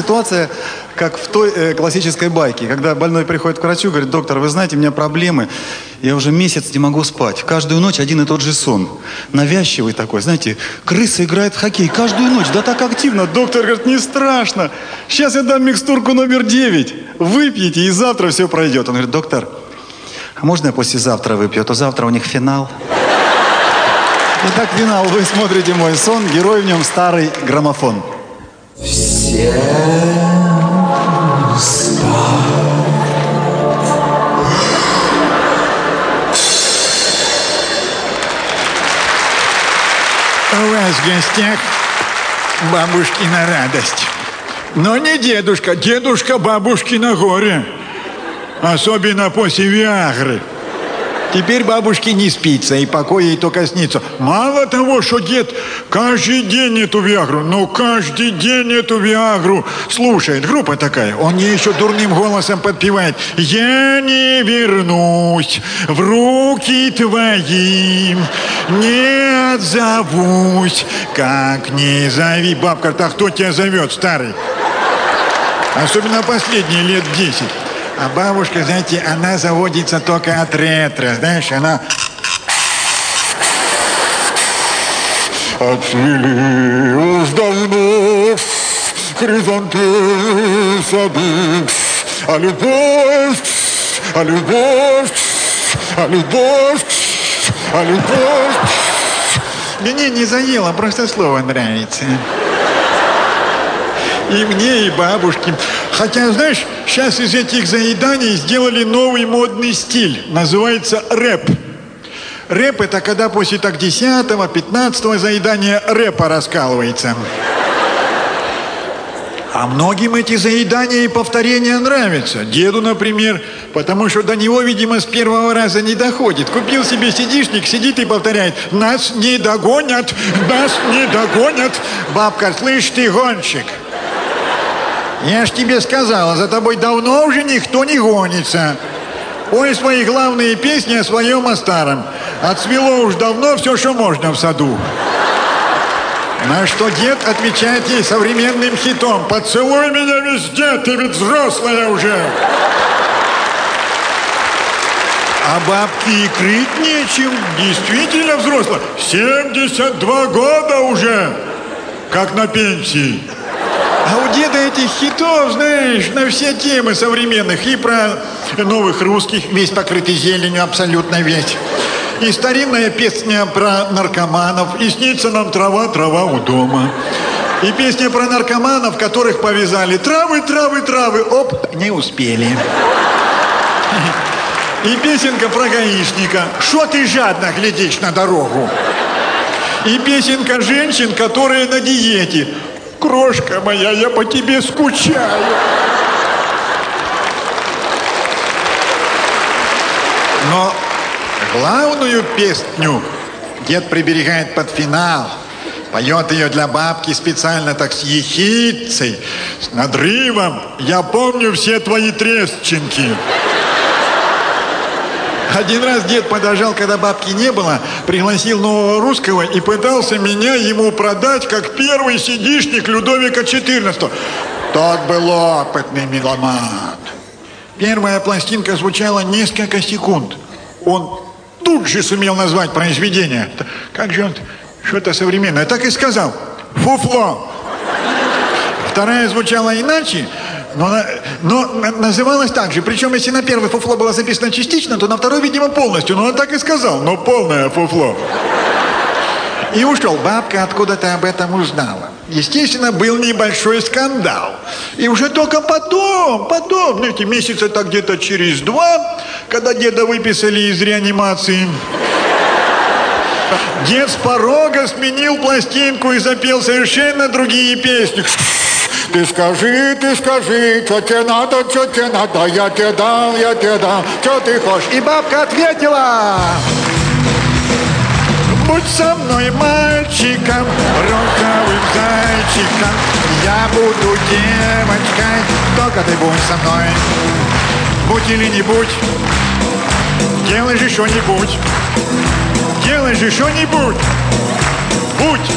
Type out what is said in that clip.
ситуация, как в той э, классической байке, когда больной приходит к врачу, говорит, доктор, вы знаете, у меня проблемы, я уже месяц не могу спать. Каждую ночь один и тот же сон. Навязчивый такой, знаете, крыса играет в хоккей каждую ночь, да так активно. Доктор говорит, не страшно, сейчас я дам микстурку номер 9, выпьете, и завтра все пройдет. Он говорит, доктор, а можно я послезавтра выпью, а то завтра у них финал. Итак, финал. Вы смотрите «Мой сон». Герой в нем старый граммофон. Все Вас в гостях бабушкина радость. Но не дедушка, дедушка бабушкина горе. Особенно после Виагры. Теперь бабушке не спится, и покой ей только снится. Мало того, что дед каждый день эту Виагру, ну каждый день эту Виагру слушает. Группа такая. Он ей еще дурным голосом подпевает. Я не вернусь в руки твои, не отзовусь, как не зови. Бабка, так кто тебя зовет, старый? Особенно последние лет десять. А бабушка, знаете, она заводится только от ретро. Знаешь, она... Отцвели давно хризантемы сады, а любовь, а любовь, а любовь, а любовь. Мне не заело, просто слово нравится. И мне, и бабушке. Хотя, знаешь, сейчас из этих заеданий сделали новый модный стиль. Называется рэп. Рэп это когда после так 10-го, 15 заедания рэпа раскалывается. А многим эти заедания и повторения нравятся. Деду, например, потому что до него, видимо, с первого раза не доходит. Купил себе сидишник, сидит и повторяет. Нас не догонят, нас не догонят. Бабка, слышь ты, гонщик, я ж тебе сказала, за тобой давно уже никто не гонится. Пой свои главные песни о своем о старом. Отцвело уж давно все, что можно в саду. На что дед отвечает ей современным хитом. Поцелуй меня везде, ты ведь взрослая уже. А бабки и крыть нечем. Действительно взрослая. 72 года уже. Как на пенсии. Этих хитов, знаешь, на все темы современных. И про новых русских, весь покрытый зеленью, абсолютно весь. И старинная песня про наркоманов. И снится нам трава, трава у дома. И песня про наркоманов, которых повязали. Травы, травы, травы. Оп, не успели. И песенка про гаишника. Что ты жадно глядишь на дорогу? И песенка женщин, которые на диете. Крошка моя, я по тебе скучаю. Но главную песню дед приберегает под финал. Поет ее для бабки специально так с ехидцей, с надрывом. Я помню все твои трещинки. Один раз дед подожал, когда бабки не было, пригласил нового русского и пытался меня ему продать как первый сидишник Людовика XIV. Тот был опытный меломан. Первая пластинка звучала несколько секунд. Он тут же сумел назвать произведение. Как же он... Что-то современное. Так и сказал. Фуфло. Вторая звучала иначе, но, но называлась так же. Причем, если на первый фуфло было записано частично, то на второй, видимо, полностью. Но он так и сказал. Но полное фуфло. И ушел. Бабка откуда-то об этом узнала. Естественно, был небольшой скандал. И уже только потом, потом, знаете, месяца так где-то через два, когда деда выписали из реанимации, дед с порога сменил пластинку и запел совершенно другие песни. Ты скажи, ты скажи, что тебе надо, что тебе надо, я тебе дам, я тебе дам, что ты хочешь. И бабка ответила. Будь со мной мальчиком, розовым зайчиком, я буду девочкой, только ты будь со мной. Будь или не будь, делай же что-нибудь, делай же что-нибудь, будь.